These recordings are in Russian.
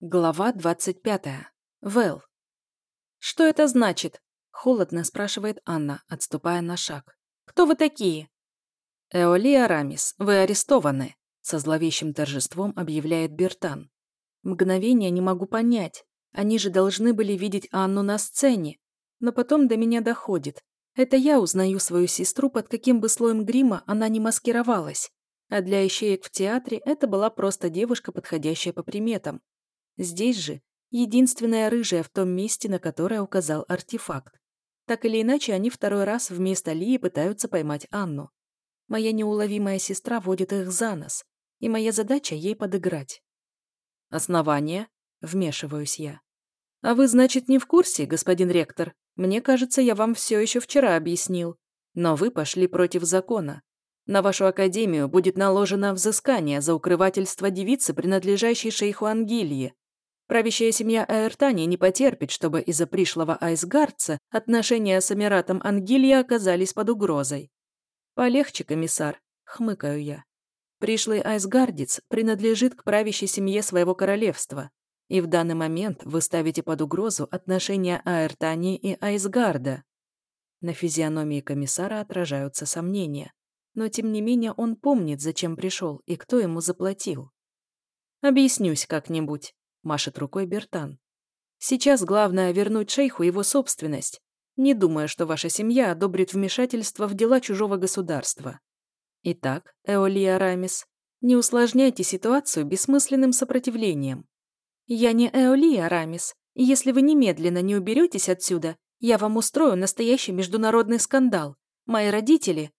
Глава 25. Вэл. «Что это значит?» – холодно спрашивает Анна, отступая на шаг. «Кто вы такие?» «Эолия Рамис, вы арестованы», – со зловещим торжеством объявляет Бертан. Мгновение не могу понять. Они же должны были видеть Анну на сцене. Но потом до меня доходит. Это я узнаю свою сестру, под каким бы слоем грима она не маскировалась. А для ищеек в театре это была просто девушка, подходящая по приметам. Здесь же единственная рыжая в том месте, на которое указал артефакт. Так или иначе, они второй раз вместо Лии пытаются поймать Анну. Моя неуловимая сестра водит их за нос, и моя задача ей подыграть. «Основание?» — вмешиваюсь я. «А вы, значит, не в курсе, господин ректор? Мне кажется, я вам все еще вчера объяснил. Но вы пошли против закона. На вашу академию будет наложено взыскание за укрывательство девицы, принадлежащей шейху Ангелии, Правящая семья Аэртани не потерпит, чтобы из-за пришлого айсгардца отношения с Эмиратом Ангилья оказались под угрозой. «Полегче, комиссар», — хмыкаю я. Пришлый айсгардец принадлежит к правящей семье своего королевства, и в данный момент вы ставите под угрозу отношения Аэртани и Айсгарда. На физиономии комиссара отражаются сомнения, но тем не менее он помнит, зачем пришел и кто ему заплатил. Объяснюсь как-нибудь машет рукой Бертан. Сейчас главное вернуть шейху его собственность, не думая, что ваша семья одобрит вмешательство в дела чужого государства. Итак, Эолия Рамис, не усложняйте ситуацию бессмысленным сопротивлением. Я не Эолия Рамис, и если вы немедленно не уберетесь отсюда, я вам устрою настоящий международный скандал. Мои родители...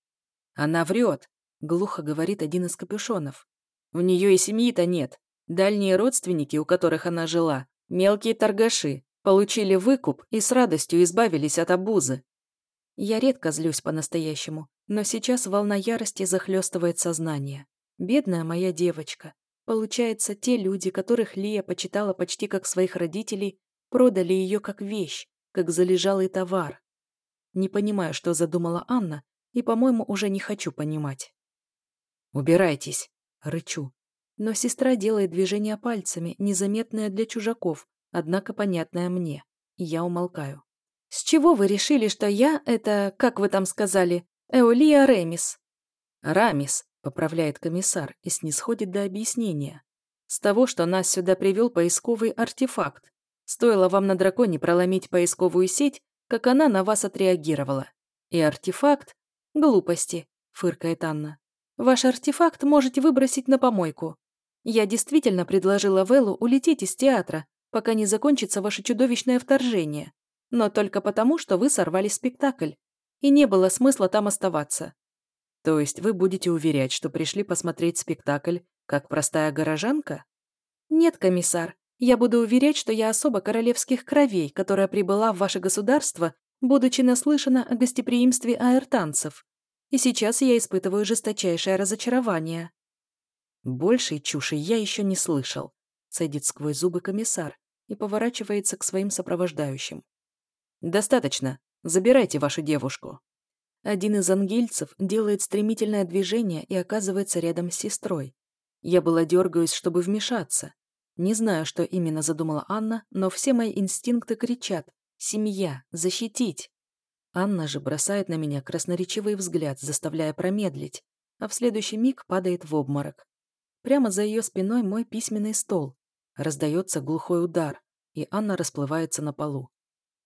Она врет, глухо говорит один из капюшонов. У нее и семьи-то нет. Дальние родственники, у которых она жила, мелкие торгаши, получили выкуп и с радостью избавились от обузы. Я редко злюсь по-настоящему, но сейчас волна ярости захлестывает сознание. Бедная моя девочка. Получается, те люди, которых Лия почитала почти как своих родителей, продали ее как вещь, как залежалый товар. Не понимаю, что задумала Анна, и, по-моему, уже не хочу понимать. «Убирайтесь!» — рычу, но сестра делает движение пальцами, незаметное для чужаков, однако понятное мне. И я умолкаю. «С чего вы решили, что я — это, как вы там сказали, Эолия Ремис?» «Рамис», — поправляет комиссар и снисходит до объяснения. «С того, что нас сюда привел поисковый артефакт. Стоило вам на драконе проломить поисковую сеть, как она на вас отреагировала. И артефакт — глупости», — фыркает Анна. «Ваш артефакт можете выбросить на помойку. Я действительно предложила Вэллу улететь из театра, пока не закончится ваше чудовищное вторжение. Но только потому, что вы сорвали спектакль. И не было смысла там оставаться. То есть вы будете уверять, что пришли посмотреть спектакль, как простая горожанка? Нет, комиссар. Я буду уверять, что я особо королевских кровей, которая прибыла в ваше государство, будучи наслышана о гостеприимстве аэртанцев. И сейчас я испытываю жесточайшее разочарование. Большей чуши я еще не слышал. Цедит сквозь зубы комиссар и поворачивается к своим сопровождающим. «Достаточно. Забирайте вашу девушку». Один из ангельцев делает стремительное движение и оказывается рядом с сестрой. Я была дергаюсь, чтобы вмешаться. Не знаю, что именно задумала Анна, но все мои инстинкты кричат «Семья! Защитить!». Анна же бросает на меня красноречивый взгляд, заставляя промедлить, а в следующий миг падает в обморок. Прямо за ее спиной мой письменный стол. Раздается глухой удар, и Анна расплывается на полу.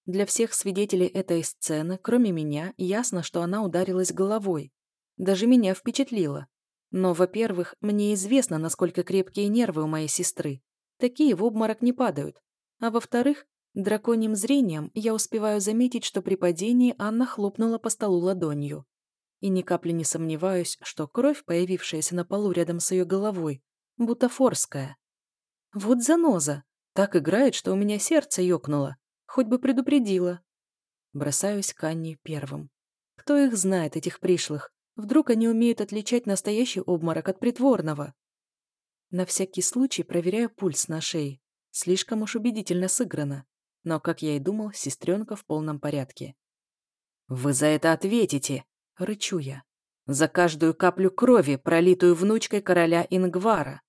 Для всех свидетелей этой сцены, кроме меня, ясно, что она ударилась головой. Даже меня впечатлило. Но, во-первых, мне известно, насколько крепкие нервы у моей сестры. Такие в обморок не падают. А во-вторых, драконьим зрением я успеваю заметить, что при падении Анна хлопнула по столу ладонью и ни капли не сомневаюсь, что кровь, появившаяся на полу рядом с ее головой, бутафорская. Вот заноза. Так играет, что у меня сердце ёкнуло. Хоть бы предупредила. Бросаюсь к Анне первым. Кто их знает, этих пришлых? Вдруг они умеют отличать настоящий обморок от притворного? На всякий случай проверяю пульс на шее. Слишком уж убедительно сыграно. Но, как я и думал, сестренка в полном порядке. «Вы за это ответите!» Рычу я. За каждую каплю крови, пролитую внучкой короля Ингвара.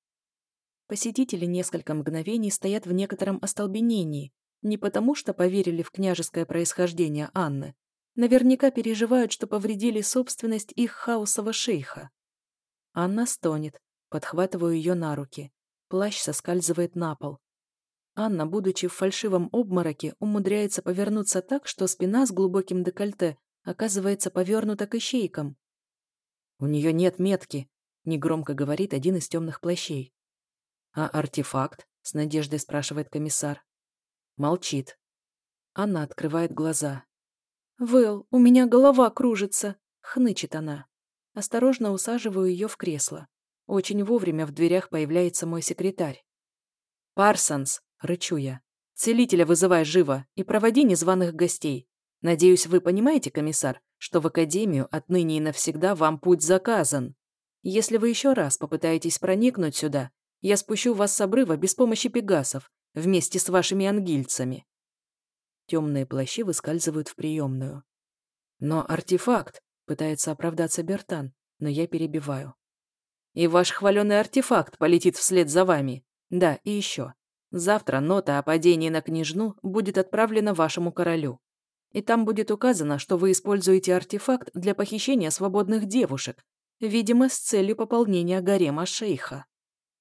Посетители несколько мгновений стоят в некотором остолбенении, не потому что поверили в княжеское происхождение Анны. Наверняка переживают, что повредили собственность их хаосова шейха. Анна стонет, подхватываю ее на руки. Плащ соскальзывает на пол. Анна, будучи в фальшивом обмороке, умудряется повернуться так, что спина с глубоким декольте оказывается повернута к ищейкам. «У нее нет метки», — негромко говорит один из темных плащей. «А артефакт?» — с надеждой спрашивает комиссар. Молчит. Анна открывает глаза. «Вэл, у меня голова кружится», — хнычет она. Осторожно усаживаю ее в кресло. Очень вовремя в дверях появляется мой секретарь. «Парсонс!» — рычу я. «Целителя вызывай живо и проводи незваных гостей. Надеюсь, вы понимаете, комиссар, что в Академию отныне и навсегда вам путь заказан. Если вы еще раз попытаетесь проникнуть сюда, я спущу вас с обрыва без помощи пегасов, вместе с вашими ангильцами». Темные плащи выскальзывают в приемную. «Но артефакт!» — пытается оправдаться Бертан, но я перебиваю. «И ваш хваленый артефакт полетит вслед за вами. Да, и еще. Завтра нота о падении на княжну будет отправлена вашему королю. И там будет указано, что вы используете артефакт для похищения свободных девушек, видимо, с целью пополнения гарема шейха.